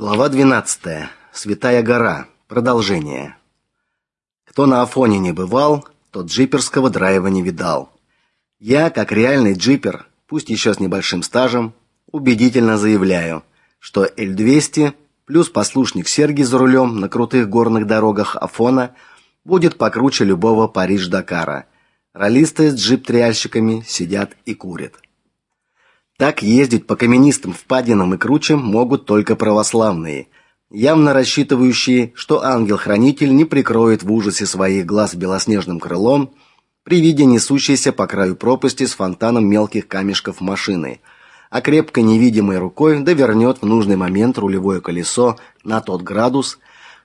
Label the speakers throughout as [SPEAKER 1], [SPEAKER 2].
[SPEAKER 1] Глава 12. Святая гора. Продолжение. Кто на Афоне не бывал, тот джиперского драйва не видал. Я, как реальный джипер, пусть еще с небольшим стажем, убедительно заявляю, что L200 плюс послушник Сергий за рулем на крутых горных дорогах Афона будет покруче любого Париж-Дакара. Ролисты с джип-триальщиками сидят и курят. Так ездить по каменистым впадинам и кручам могут только православные, явно рассчитывающие, что ангел-хранитель не прикроет в ужасе своих глаз белоснежным крылом при виде несущейся по краю пропасти с фонтаном мелких камешков машины, а крепко невидимой рукой довернет в нужный момент рулевое колесо на тот градус,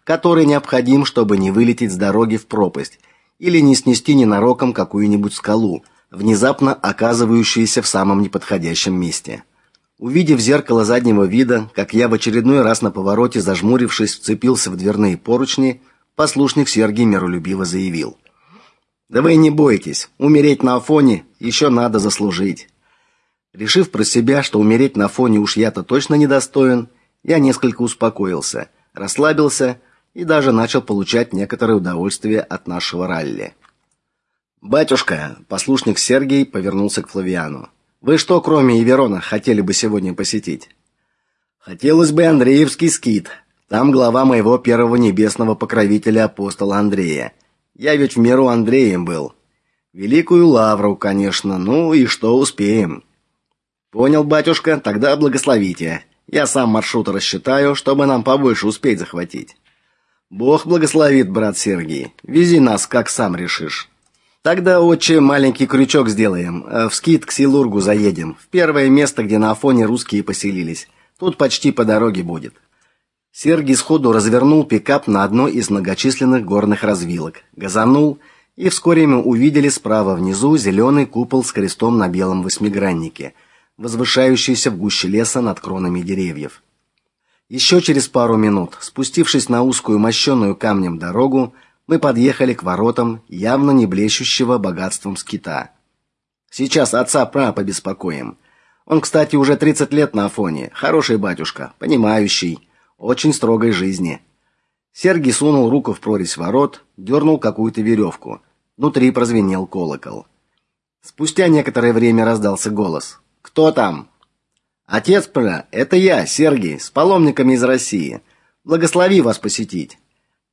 [SPEAKER 1] который необходим, чтобы не вылететь с дороги в пропасть или не снести ненароком какую-нибудь скалу – внезапно оказывающиеся в самом неподходящем месте. Увидев зеркало заднего вида, как я в очередной раз на повороте, зажмурившись, вцепился в дверные поручни, послушник Сергей миролюбиво заявил: "Да вы не бойтесь, умереть на Афоне еще надо заслужить". Решив про себя, что умереть на Афоне уж я-то точно недостоин, я несколько успокоился, расслабился и даже начал получать некоторое удовольствие от нашего ралли. Батюшка, послушник Сергей повернулся к Флавиану. Вы что, кроме Иверона, хотели бы сегодня посетить? Хотелось бы Андреевский скит. Там глава моего первого небесного покровителя апостола Андрея. Я ведь в меру Андреем был. Великую лавру, конечно. Ну и что успеем? Понял, батюшка, тогда благословите. Я сам маршрут рассчитаю, чтобы нам побольше успеть захватить. Бог благословит, брат Сергей. Вези нас, как сам решишь. Тогда, отче, маленький крючок сделаем. Э, в скит к Силургу заедем. В первое место, где на Афоне русские поселились. Тут почти по дороге будет. Сергий сходу развернул пикап на одной из многочисленных горных развилок. Газанул, и вскоре мы увидели справа внизу зеленый купол с крестом на белом восьмиграннике, возвышающийся в гуще леса над кронами деревьев. Еще через пару минут, спустившись на узкую мощенную камнем дорогу, мы подъехали к воротам явно не блещущего богатством скита. Сейчас отца пра побеспокоим. Он, кстати, уже 30 лет на Афоне, хороший батюшка, понимающий, очень строгой жизни. Сергий сунул руку в прорезь ворот, дернул какую-то веревку. Внутри прозвенел колокол. Спустя некоторое время раздался голос. Кто там? Отец пра, это я, Сергий, с паломниками из России. Благослови вас посетить.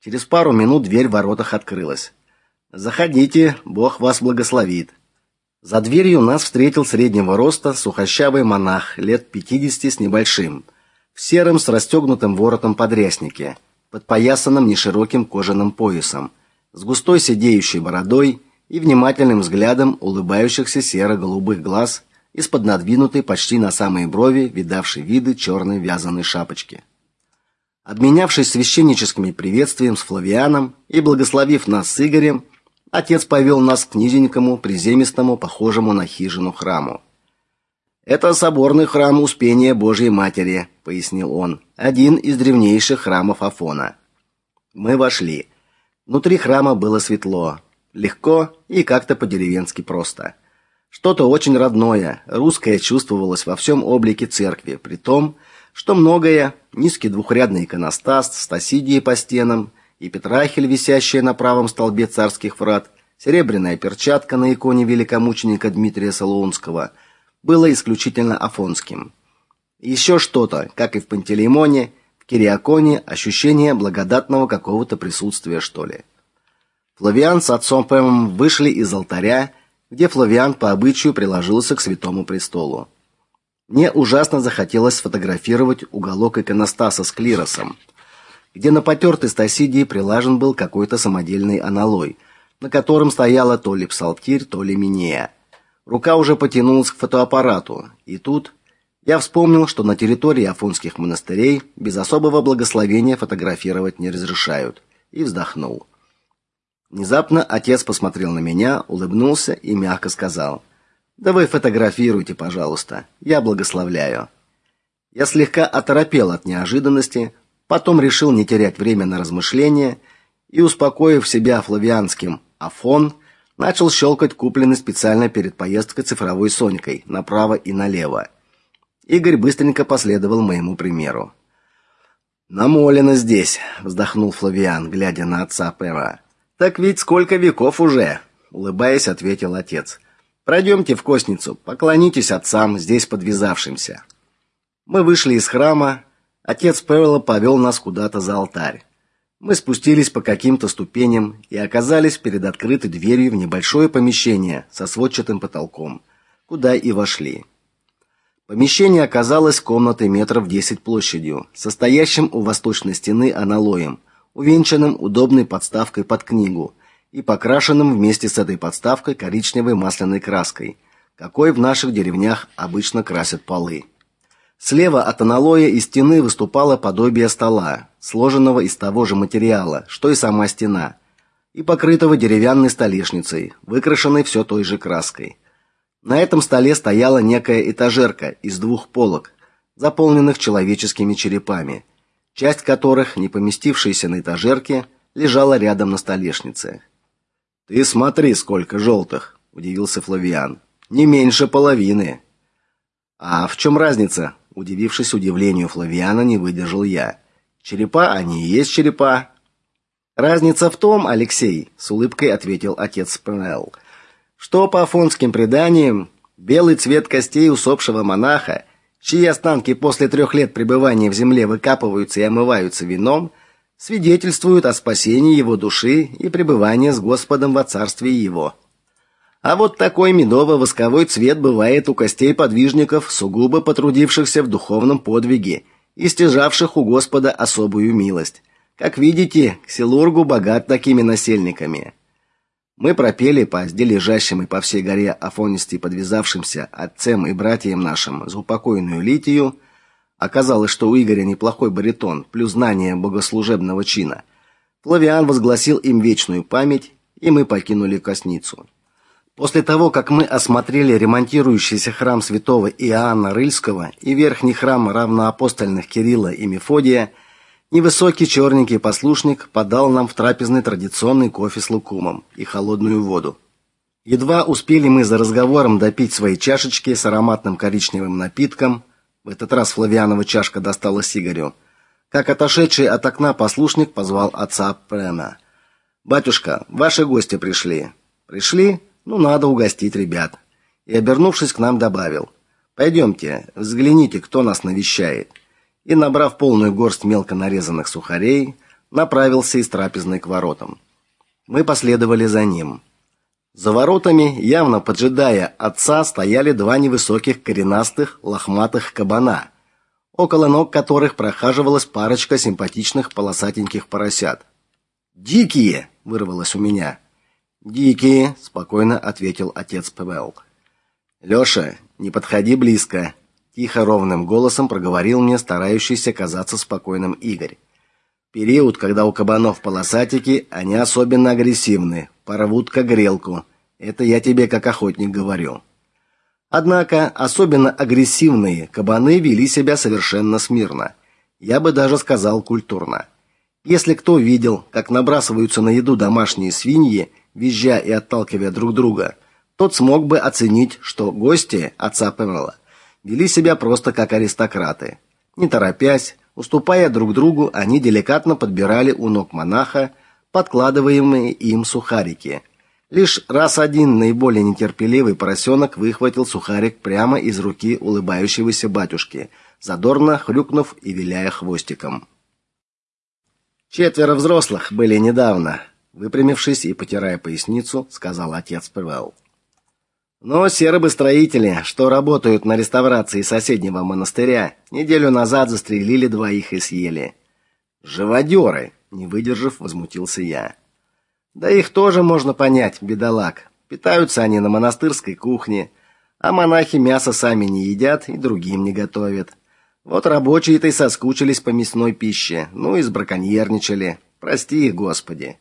[SPEAKER 1] Через пару минут дверь в воротах открылась. Заходите, Бог вас благословит. За дверью нас встретил среднего роста сухощавый монах лет 50 с небольшим, в сером с расстегнутым воротом подряснике, подпоясанном нешироким кожаным поясом, с густой сидеющей бородой и внимательным взглядом улыбающихся серо-голубых глаз из-под надвинутой почти на самые брови видавшей виды черной вязаной шапочки. Обменявшись священническими приветствием с Флавианом и благословив нас с Игорем, отец повел нас к низенькому, приземистому, похожему на хижину храму. Это соборный храм Успения Божьей Матери, пояснил он. Один из древнейших храмов Афона. Мы вошли. Внутри храма было светло, легко и как-то по-деревенски просто. Что-то очень родное, русское чувствовалось во всем облике церкви, при том, что многое низкий двухрядный иконостас, стасидии по стенам и петрахиль, висящая на правом столбе царских врат, серебряная перчатка на иконе великомученика Дмитрия Солоунского было исключительно афонским. Еще что-то, как и в Пантелеймоне, в Кириаконе ощущение благодатного какого-то присутствия, что ли. Флавиан с отцом Пэмом вышли из алтаря, где Флавиан по обычаю приложился к святому престолу. Мне ужасно захотелось сфотографировать уголок иконостаса с клиросом, где на потертой стасидии прилажен был какой-то самодельный аналой, на котором стояла то ли псалтирь, то ли минея. Рука уже потянулась к фотоаппарату, и тут я вспомнил, что на территории афонских монастырей без особого благословения фотографировать не разрешают, и вздохнул. Внезапно отец посмотрел на меня, улыбнулся и мягко сказал: да вы фотографируйте, пожалуйста. Я благословляю. Я слегка оторопел от неожиданности, потом решил не терять время на размышления и, успокоив себя флавианским афон, начал щелкать купленный специально перед поездкой цифровой Сонькой направо и налево. Игорь быстренько последовал моему примеру. Намолено здесь, вздохнул Флавиан, глядя на отца Пера. Так ведь сколько веков уже, улыбаясь, ответил отец. Пройдемте в косницу, поклонитесь отцам, здесь подвязавшимся. Мы вышли из храма, отец Перла повел нас куда-то за алтарь. Мы спустились по каким-то ступеням и оказались перед открытой дверью в небольшое помещение со сводчатым потолком, куда и вошли. Помещение оказалось комнатой метров 10 площадью, состоящим у восточной стены аналоем, увенчанным удобной подставкой под книгу и покрашенным вместе с этой подставкой коричневой масляной краской, какой в наших деревнях обычно красят полы. Слева от аналоя из стены выступало подобие стола, сложенного из того же материала, что и сама стена, и покрытого деревянной столешницей, выкрашенной все той же краской. На этом столе стояла некая этажерка из двух полок, заполненных человеческими черепами, часть которых, не поместившаяся на этажерке, лежала рядом на столешнице. Ты смотри, сколько желтых!» – удивился Флавиан. Не меньше половины. А в чем разница? Удивившись удивлению Флавиана, не выдержал я. Черепа они и есть черепа. Разница в том, Алексей, с улыбкой ответил отец Пенел, что по афонским преданиям белый цвет костей усопшего монаха, чьи останки после трех лет пребывания в земле выкапываются и омываются вином, свидетельствуют о спасении его души и пребывании с Господом во царстве его. А вот такой медово-восковой цвет бывает у костей подвижников, сугубо потрудившихся в духовном подвиге и стяжавших у Господа особую милость. Как видите, Ксилургу богат такими насельниками. Мы пропели по зде лежащим и по всей горе Афонисти подвязавшимся отцам и братьям нашим за упокойную литию. Оказалось, что у Игоря неплохой баритон, плюс знание богослужебного чина. Флавиан возгласил им вечную память, и мы покинули Косницу. После того, как мы осмотрели ремонтирующийся храм святого Иоанна Рыльского и верхний храм равноапостольных Кирилла и Мефодия, Невысокий черненький послушник подал нам в трапезной традиционный кофе с лукумом и холодную воду. Едва успели мы за разговором допить свои чашечки с ароматным коричневым напитком, в этот раз Флавианова чашка досталась Игорю, как отошедший от окна послушник позвал отца Прена. «Батюшка, ваши гости пришли». «Пришли? Ну, надо угостить ребят». И, обернувшись к нам, добавил, «Пойдемте, взгляните, кто нас навещает» и, набрав полную горсть мелко нарезанных сухарей, направился из трапезной к воротам. Мы последовали за ним. За воротами, явно поджидая отца, стояли два невысоких коренастых лохматых кабана, около ног которых прохаживалась парочка симпатичных полосатеньких поросят. «Дикие!» — вырвалось у меня. «Дикие!» — спокойно ответил отец Павел. «Леша, не подходи близко!» тихо ровным голосом проговорил мне старающийся казаться спокойным Игорь. Период, когда у кабанов полосатики, они особенно агрессивны, порвут как грелку. Это я тебе как охотник говорю. Однако особенно агрессивные кабаны вели себя совершенно смирно. Я бы даже сказал культурно. Если кто видел, как набрасываются на еду домашние свиньи, визжа и отталкивая друг друга, тот смог бы оценить, что гости отца Павла вели себя просто как аристократы. Не торопясь, уступая друг другу, они деликатно подбирали у ног монаха подкладываемые им сухарики. Лишь раз один наиболее нетерпеливый поросенок выхватил сухарик прямо из руки улыбающегося батюшки, задорно хрюкнув и виляя хвостиком. Четверо взрослых были недавно, выпрямившись и потирая поясницу, сказал отец Павел. Но сербы-строители, что работают на реставрации соседнего монастыря, неделю назад застрелили двоих и съели. Живодеры, не выдержав, возмутился я. Да их тоже можно понять, бедолаг. Питаются они на монастырской кухне, а монахи мясо сами не едят и другим не готовят. Вот рабочие-то и соскучились по мясной пище, ну и сбраконьерничали. Прости их, Господи.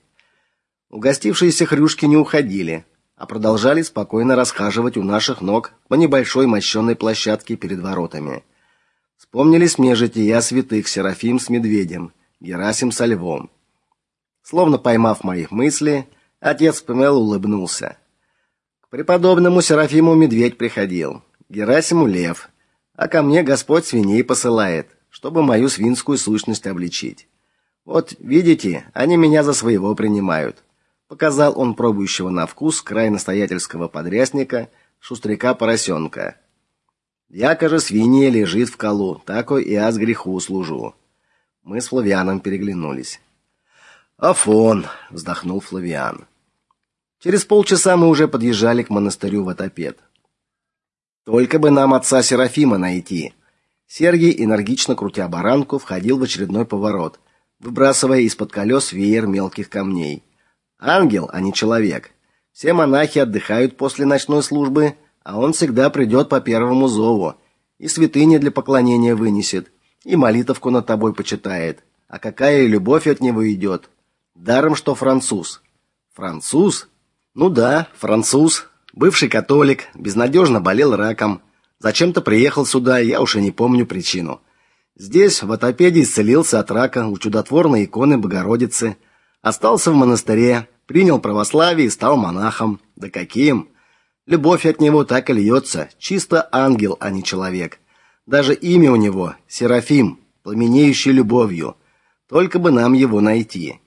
[SPEAKER 1] Угостившиеся хрюшки не уходили, а продолжали спокойно расхаживать у наших ног по небольшой мощенной площадке перед воротами. Вспомнились мне жития святых Серафим с медведем, Герасим со львом. Словно поймав мои мысли, отец Пемел улыбнулся. К преподобному Серафиму медведь приходил, Герасиму лев, а ко мне Господь свиней посылает. чтобы мою свинскую сущность обличить. Вот, видите, они меня за своего принимают. Показал он пробующего на вкус край настоятельского подрясника, шустряка поросенка. Яко же свинья лежит в колу, тако и аз греху служу. Мы с Флавианом переглянулись. Афон, вздохнул Флавиан. Через полчаса мы уже подъезжали к монастырю Ватопед. Только бы нам отца Серафима найти. Сергей, энергично крутя баранку, входил в очередной поворот, выбрасывая из-под колес веер мелких камней. Ангел, а не человек. Все монахи отдыхают после ночной службы, а он всегда придет по первому зову, и святыни для поклонения вынесет, и молитовку над тобой почитает. А какая любовь от него идет. Даром что француз. Француз? Ну да, француз, бывший католик, безнадежно болел раком. Зачем-то приехал сюда, я уж и не помню причину. Здесь в Атопеде исцелился от рака у чудотворной иконы Богородицы, остался в монастыре, принял православие и стал монахом. Да каким? Любовь от него так и льется, чисто ангел, а не человек. Даже имя у него Серафим, пламенеющий любовью. Только бы нам его найти.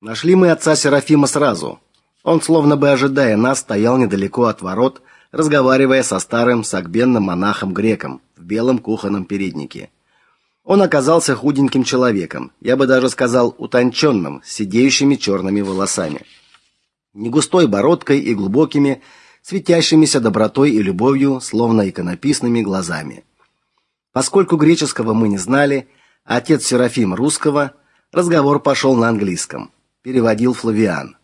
[SPEAKER 1] Нашли мы отца Серафима сразу. Он, словно бы ожидая нас, стоял недалеко от ворот, разговаривая со старым сагбенным монахом-греком в белом кухонном переднике. Он оказался худеньким человеком, я бы даже сказал утонченным, с сидеющими черными волосами. Не густой бородкой и глубокими, светящимися добротой и любовью, словно иконописными глазами. Поскольку греческого мы не знали, отец Серафим русского, разговор пошел на английском. Переводил Флавиан.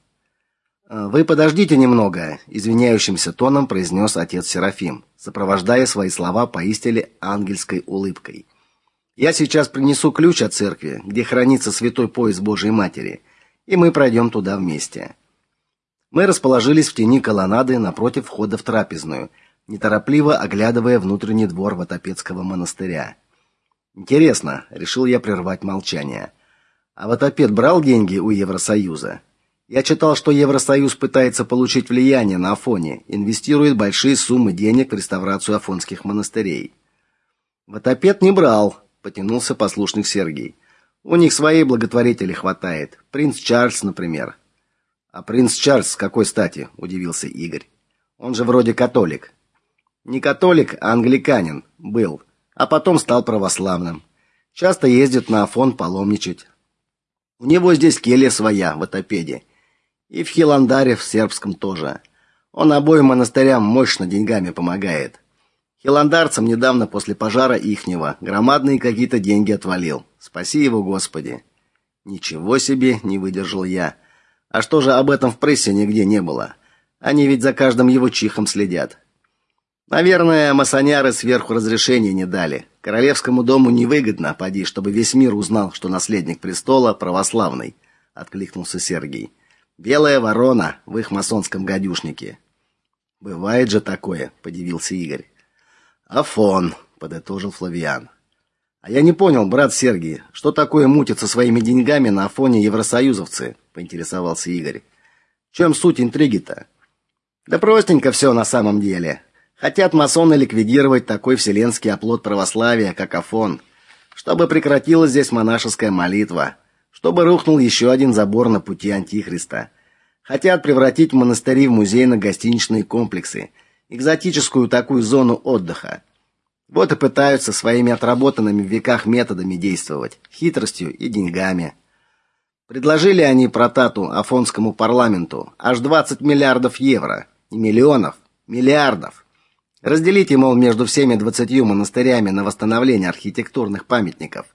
[SPEAKER 1] «А, «Вы подождите немного», — извиняющимся тоном произнес отец Серафим, сопровождая свои слова поистине ангельской улыбкой. «Я сейчас принесу ключ от церкви, где хранится святой пояс Божией Матери, и мы пройдем туда вместе». Мы расположились в тени колоннады напротив входа в трапезную, неторопливо оглядывая внутренний двор Ватопецкого монастыря. Интересно, решил я прервать молчание. А Ватопед брал деньги у Евросоюза? Я читал, что Евросоюз пытается получить влияние на Афоне, инвестирует большие суммы денег в реставрацию афонских монастырей. Ватопед не брал, потянулся послушник Сергей. У них своей благотворителей хватает. Принц Чарльз, например. А принц Чарльз с какой стати? удивился Игорь. Он же вроде католик. Не католик, а англиканин был, а потом стал православным. Часто ездит на Афон паломничать. У него здесь келья своя в Атопеде. И в Хиландаре в сербском тоже. Он обоим монастырям мощно деньгами помогает. Хиландарцам недавно после пожара ихнего громадные какие-то деньги отвалил. Спаси его, Господи. Ничего себе, не выдержал я. А что же об этом в прессе нигде не было? Они ведь за каждым его чихом следят. Наверное, масоняры сверху разрешения не дали. Королевскому дому невыгодно, поди, чтобы весь мир узнал, что наследник престола православный, откликнулся Сергей. Белая ворона в их масонском гадюшнике. Бывает же такое, подивился Игорь. Афон, подытожил Флавиан. А я не понял, брат Сергей, что такое мутиться своими деньгами на фоне евросоюзовцы, поинтересовался Игорь. В чем суть интриги-то? Да простенько все на самом деле. Хотят масоны ликвидировать такой вселенский оплот православия, как Афон, чтобы прекратилась здесь монашеская молитва, чтобы рухнул еще один забор на пути антихриста. Хотят превратить монастыри в музейно-гостиничные комплексы, экзотическую такую зону отдыха. Вот и пытаются своими отработанными в веках методами действовать, хитростью и деньгами. Предложили они протату афонскому парламенту аж 20 миллиардов евро, не миллионов, миллиардов. Разделите, мол, между всеми 20 монастырями на восстановление архитектурных памятников.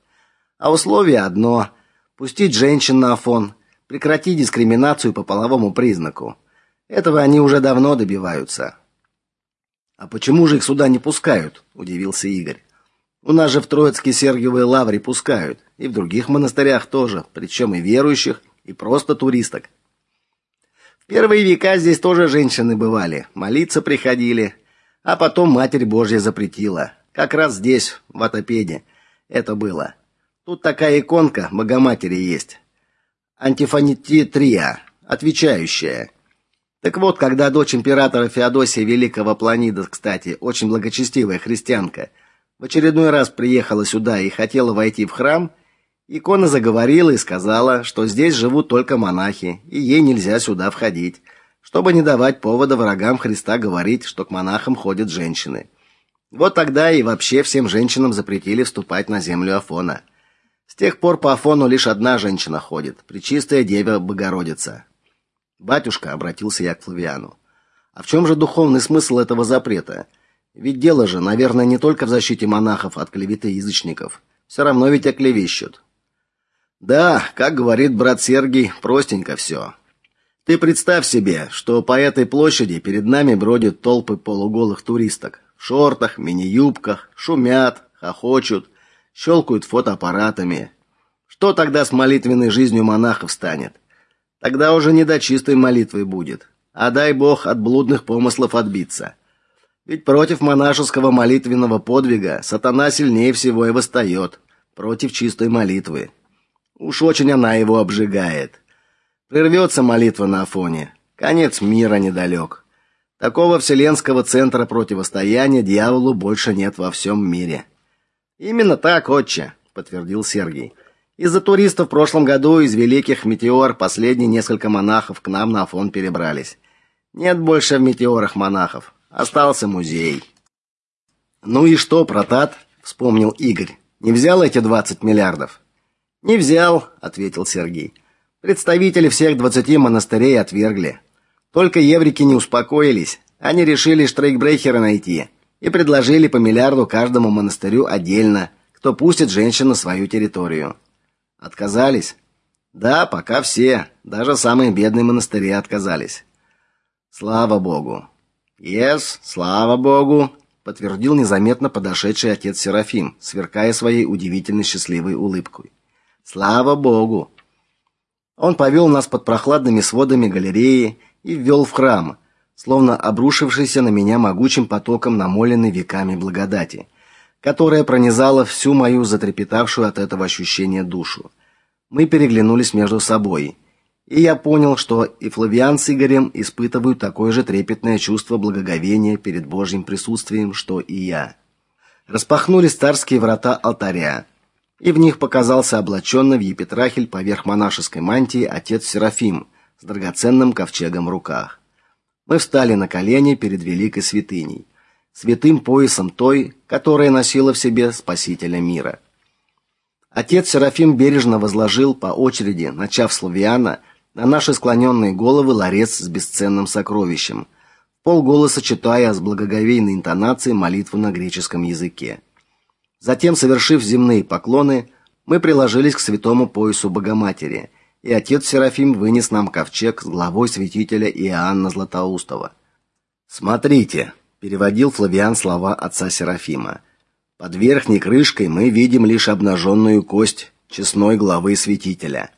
[SPEAKER 1] А условие одно пустить женщин на Афон, прекратить дискриминацию по половому признаку. Этого они уже давно добиваются. А почему же их сюда не пускают? удивился Игорь. У нас же в Троицкой Сергиевой лавре пускают, и в других монастырях тоже, причем и верующих, и просто туристок. В первые века здесь тоже женщины бывали, молиться приходили, а потом Матерь Божья запретила. Как раз здесь, в Атопеде, это было. Тут такая иконка Богоматери есть. Антифонития, отвечающая. Так вот, когда дочь императора Феодосия Великого Планида, кстати, очень благочестивая христианка, в очередной раз приехала сюда и хотела войти в храм, икона заговорила и сказала, что здесь живут только монахи, и ей нельзя сюда входить, чтобы не давать повода врагам Христа говорить, что к монахам ходят женщины. Вот тогда и вообще всем женщинам запретили вступать на землю Афона. С тех пор по Афону лишь одна женщина ходит, Пречистая Дева Богородица. Батюшка обратился я к Флавиану. А в чем же духовный смысл этого запрета? Ведь дело же, наверное, не только в защите монахов от клеветы язычников. Все равно ведь оклевещут. Да, как говорит брат Сергий, простенько все. Ты представь себе, что по этой площади перед нами бродят толпы полуголых туристок в шортах, мини-юбках, шумят, хохочут, щелкают фотоаппаратами. Что тогда с молитвенной жизнью монахов станет? Тогда уже не до чистой молитвы будет, а дай Бог от блудных помыслов отбиться. Ведь против монашеского молитвенного подвига сатана сильнее всего и восстает, против чистой молитвы. Уж очень она его обжигает. Прервется молитва на Афоне, конец мира недалек. Такого вселенского центра противостояния дьяволу больше нет во всем мире. Именно так, отче, подтвердил Сергей. Из-за туристов в прошлом году из великих метеор последние несколько монахов к нам на Афон перебрались. Нет больше в метеорах монахов. Остался музей. Ну и что, протат? вспомнил Игорь. Не взял эти 20 миллиардов. Не взял, ответил Сергей. Представители всех 20 монастырей отвергли. Только еврики не успокоились. Они решили штрейкбрехера найти и предложили по миллиарду каждому монастырю отдельно, кто пустит женщин на свою территорию. Отказались? Да, пока все, даже самые бедные монастыри отказались. Слава богу. Yes, слава богу, подтвердил незаметно подошедший отец Серафим, сверкая своей удивительно счастливой улыбкой. Слава богу. Он повел нас под прохладными сводами галереи и ввел в храм, словно обрушившийся на меня могучим потоком намоленной веками благодати, которая пронизала всю мою затрепетавшую от этого ощущения душу. Мы переглянулись между собой и я понял, что и Флавиан с Игорем испытывают такое же трепетное чувство благоговения перед Божьим присутствием, что и я. Распахнулись царские врата алтаря, и в них показался облаченный в епитрахиль поверх монашеской мантии отец Серафим с драгоценным ковчегом в руках. Мы встали на колени перед великой святыней, святым поясом той, которая носила в себе Спасителя мира. Отец Серафим бережно возложил по очереди, начав с Лавиана, на наши склоненные головы ларец с бесценным сокровищем, полголоса читая с благоговейной интонацией молитву на греческом языке. Затем, совершив земные поклоны, мы приложились к святому поясу Богоматери, и отец Серафим вынес нам ковчег с главой святителя Иоанна Златоустова. Смотрите, переводил Флавиан слова отца Серафима. Под верхней крышкой мы видим лишь обнаженную кость честной главы святителя.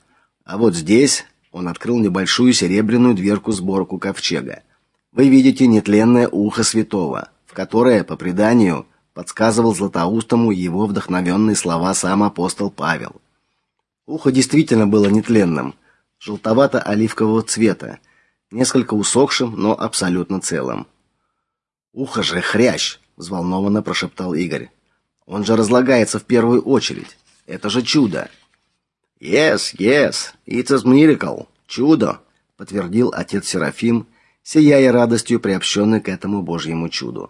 [SPEAKER 1] А вот здесь он открыл небольшую серебряную дверку-сборку ковчега. Вы видите нетленное ухо святого, в которое, по преданию, подсказывал Златоустому его вдохновенные слова сам апостол Павел. Ухо действительно было нетленным, желтовато-оливкового цвета, несколько усохшим, но абсолютно целым. Ухо же хрящ, взволнованно прошептал Игорь. Он же разлагается в первую очередь. Это же чудо. Yes, yes, it's a miracle. Чудо, подтвердил отец Серафим, сияя радостью, приобщенный к этому Божьему чуду.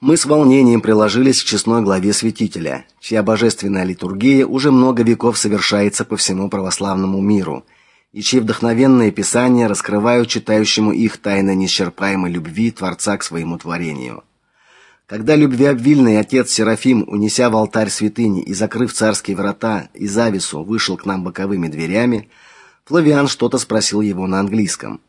[SPEAKER 1] Мы с волнением приложились к честной главе святителя, чья божественная литургия уже много веков совершается по всему православному миру, и чьи вдохновенные писания раскрывают читающему их тайны неисчерпаемой любви Творца к своему творению. Когда любвеобильный отец Серафим, унеся в алтарь святыни и закрыв царские врата и завесу, вышел к нам боковыми дверями, Флавиан что-то спросил его на английском.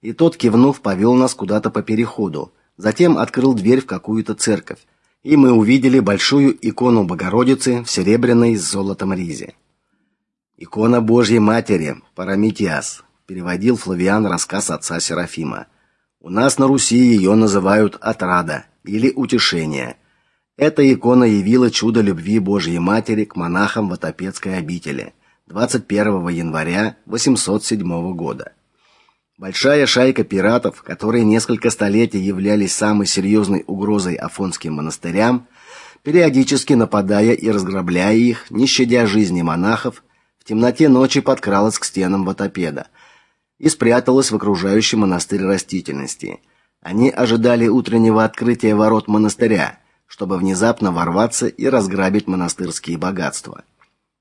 [SPEAKER 1] И тот, кивнув, повел нас куда-то по переходу, затем открыл дверь в какую-то церковь, и мы увидели большую икону Богородицы в серебряной с золотом ризе. Икона Божьей Матери, Парамитиас, переводил Флавиан рассказ отца Серафима. У нас на Руси ее называют Отрада или утешение. Эта икона явила чудо любви Божьей Матери к монахам в Отопецкой обители 21 января 807 года. Большая шайка пиратов, которые несколько столетий являлись самой серьезной угрозой афонским монастырям, периодически нападая и разграбляя их, не щадя жизни монахов, в темноте ночи подкралась к стенам ватопеда и спряталась в окружающем монастырь растительности. Они ожидали утреннего открытия ворот монастыря, чтобы внезапно ворваться и разграбить монастырские богатства.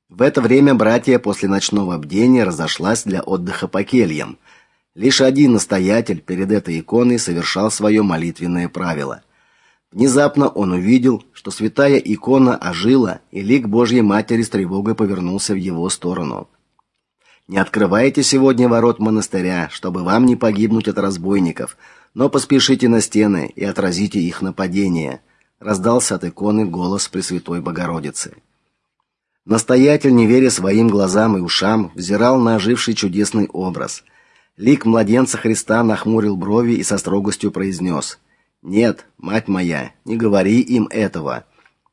[SPEAKER 1] В это время братья после ночного бдения разошлась для отдыха по кельям. Лишь один настоятель перед этой иконой совершал свое молитвенное правило. Внезапно он увидел, что святая икона ожила, и лик Божьей Матери с тревогой повернулся в его сторону. Не открывайте сегодня ворот монастыря, чтобы вам не погибнуть от разбойников, но поспешите на стены и отразите их нападение, раздался от иконы голос Пресвятой Богородицы. Настоятель, не веря своим глазам и ушам, взирал на оживший чудесный образ. Лик младенца Христа нахмурил брови и со строгостью произнес: "Нет, мать моя, не говори им этого.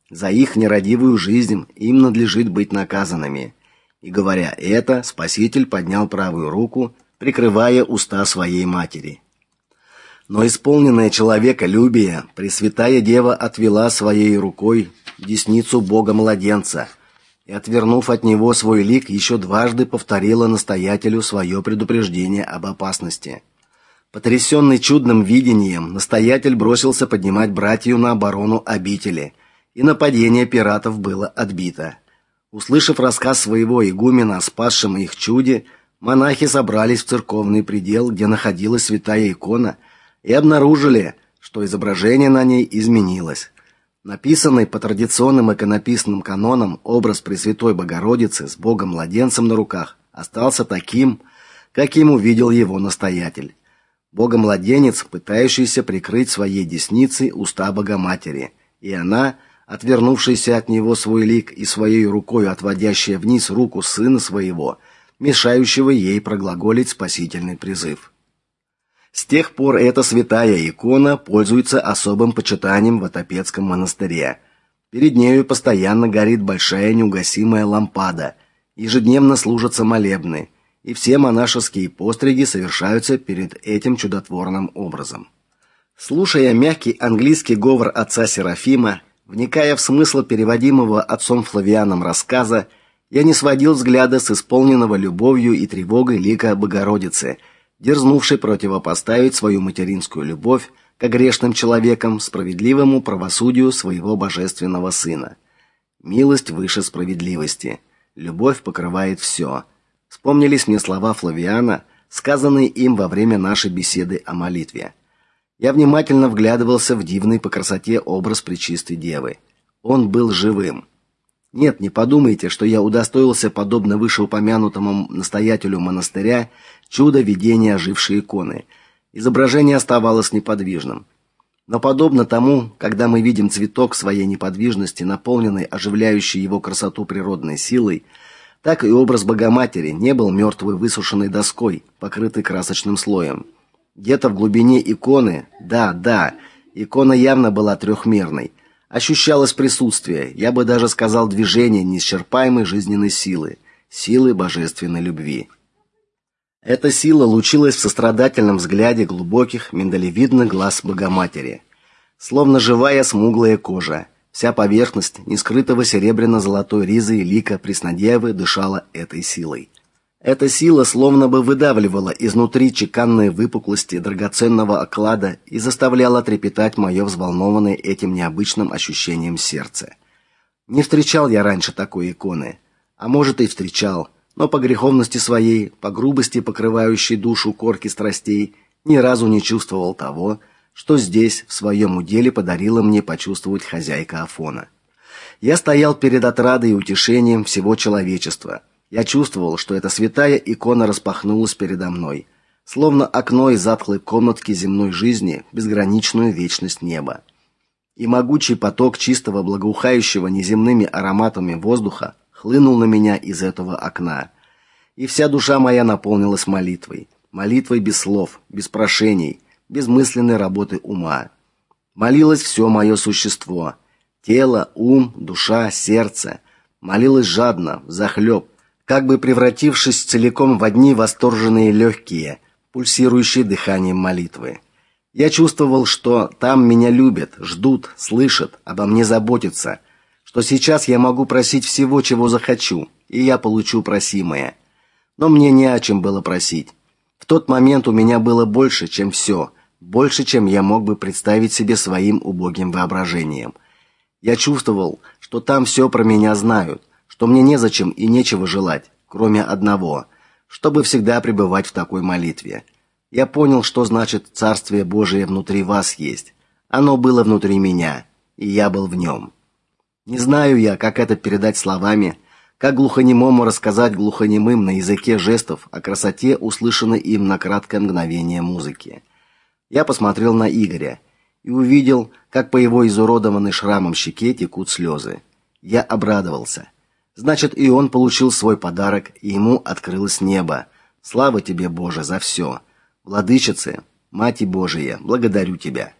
[SPEAKER 1] За их нерадивую жизнь им надлежит быть наказанными". И говоря это, Спаситель поднял правую руку, прикрывая уста своей матери. Но исполненная человеколюбия, Пресвятая Дева отвела своей рукой десницу Бога младенца и, отвернув от него свой лик, еще дважды повторила настоятелю свое предупреждение об опасности. Потрясенный чудным видением, настоятель бросился поднимать братью на оборону обители, и нападение пиратов было отбито. Услышав рассказ своего игумена о спасшем их чуде, монахи собрались в церковный предел, где находилась святая икона, и обнаружили, что изображение на ней изменилось. Написанный по традиционным иконописным канонам образ Пресвятой Богородицы с Богом-младенцем на руках остался таким, каким увидел его настоятель. Богомладенец, пытающийся прикрыть своей десницей уста Богоматери, и она, отвернувшаяся от него свой лик и своей рукой отводящая вниз руку сына своего, мешающего ей проглаголить спасительный призыв. С тех пор эта святая икона пользуется особым почитанием в Отопецком монастыре. Перед нею постоянно горит большая неугасимая лампада. Ежедневно служатся молебны, и все монашеские постриги совершаются перед этим чудотворным образом. Слушая мягкий английский говор отца Серафима, вникая в смысл переводимого отцом Флавианом рассказа, я не сводил взгляда с исполненного любовью и тревогой лика Богородицы – дерзнувший противопоставить свою материнскую любовь к грешным человекам справедливому правосудию своего божественного сына. Милость выше справедливости. Любовь покрывает все. Вспомнились мне слова Флавиана, сказанные им во время нашей беседы о молитве. Я внимательно вглядывался в дивный по красоте образ Пречистой Девы. Он был живым. Нет, не подумайте, что я удостоился подобно вышеупомянутому настоятелю монастыря чудо видения ожившей иконы. Изображение оставалось неподвижным. Но подобно тому, когда мы видим цветок своей неподвижности, наполненный оживляющей его красоту природной силой, так и образ Богоматери не был мертвой высушенной доской, покрытой красочным слоем. Где-то в глубине иконы, да, да, икона явно была трехмерной, ощущалось присутствие, я бы даже сказал движение неисчерпаемой жизненной силы, силы божественной любви. Эта сила лучилась в сострадательном взгляде глубоких миндалевидных глаз Богоматери, словно живая смуглая кожа. Вся поверхность нескрытого серебряно-золотой ризы лика Преснодевы дышала этой силой. Эта сила словно бы выдавливала изнутри чеканные выпуклости драгоценного оклада и заставляла трепетать мое взволнованное этим необычным ощущением сердце. Не встречал я раньше такой иконы, а может и встречал, но по греховности своей, по грубости покрывающей душу корки страстей, ни разу не чувствовал того, что здесь в своем уделе подарила мне почувствовать хозяйка Афона. Я стоял перед отрадой и утешением всего человечества я чувствовал, что эта святая икона распахнулась передо мной, словно окно из затхлой комнатки земной жизни в безграничную вечность неба. И могучий поток чистого, благоухающего неземными ароматами воздуха хлынул на меня из этого окна. И вся душа моя наполнилась молитвой, молитвой без слов, без прошений, без мысленной работы ума. Молилось все мое существо: тело, ум, душа, сердце. Молилось жадно, взахлеб, как бы превратившись целиком в одни восторженные легкие, пульсирующие дыханием молитвы. Я чувствовал, что там меня любят, ждут, слышат, обо мне заботятся, что сейчас я могу просить всего, чего захочу, и я получу просимое. Но мне не о чем было просить. В тот момент у меня было больше, чем все, больше, чем я мог бы представить себе своим убогим воображением. Я чувствовал, что там все про меня знают, что мне незачем и нечего желать, кроме одного, чтобы всегда пребывать в такой молитве. Я понял, что значит Царствие Божие внутри вас есть. Оно было внутри меня, и я был в нем. Не знаю я, как это передать словами, как глухонемому рассказать глухонемым на языке жестов о красоте услышанной им на краткое мгновение музыки. Я посмотрел на Игоря и увидел, как по его изуродованной шрамом щеке текут слезы. Я обрадовался. Значит, и он получил свой подарок, и ему открылось небо. Слава тебе, Боже, за все. Владычице, Мать Божия, благодарю тебя.